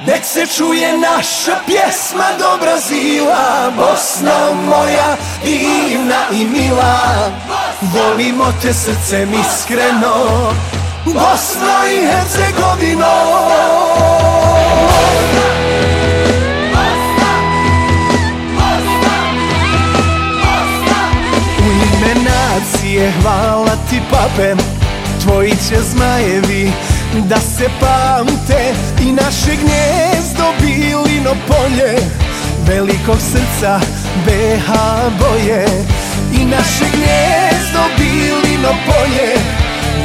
Nek se čuje naša pjesma do Brazila Bosna moja divna i mila. Volimo te srcem iskreno. Bosna i Hercegovino. U ime nacije hvala ti pape. Tvoji će zmajevi da se pamte Velikog srca BH boje. I naše gnjezdo bilino polje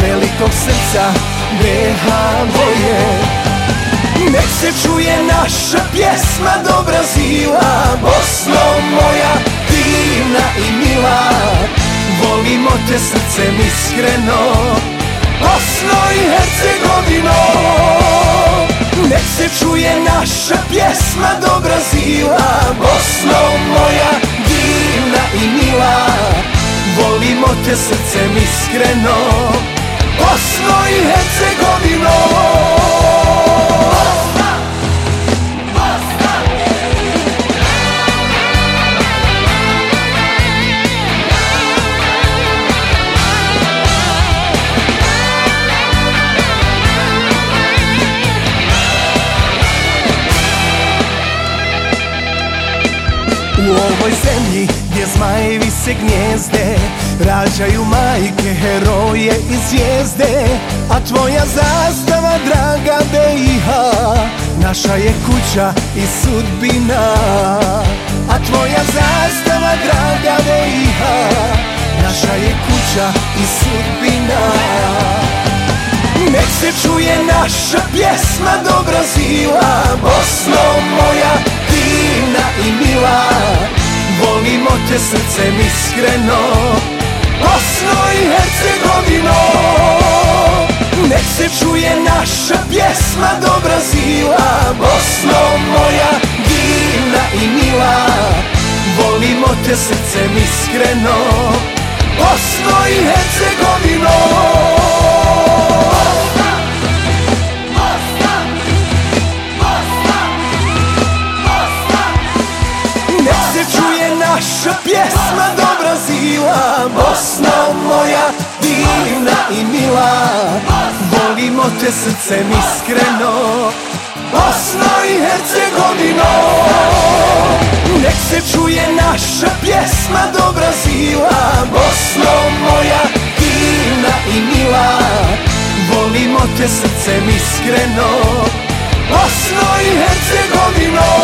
Velikog srca BH boje. Nek se čuje naša pjesma do Brazila Bosno moja divna i mila. Volimo te srcem iskreno se čuje naša pjesma do Brazila Bosno moja divna i mila Volimo te srcem iskreno. Bosno i Hercegovino zemlji gdje zmajevi se gnjezde Rađaju majke, heroje i zvijezde. A tvoja zastava draga BiH Naša je kuća i sudbina. A tvoja zastava draga BiH Naša je kuća i sudbina. Nek se čuje naša pjesma do Brazila Bosno te srcem iskreno Bosno i Hercegovino. Nek se čuje naša pjesma do Brazila Bosno moja divna i mila. Volimo te srcem iskreno Bosno i Hercegovino se čuje naša pjesma do Brazila Bosno moja divna i mila. Volimo te srcem iskreno. Bosno i Hercegovino. Nek se čuje naša pjesma do Brazila Bosno moja divna i mila. Volimo te srcem iskreno. Bosno i Hercegovino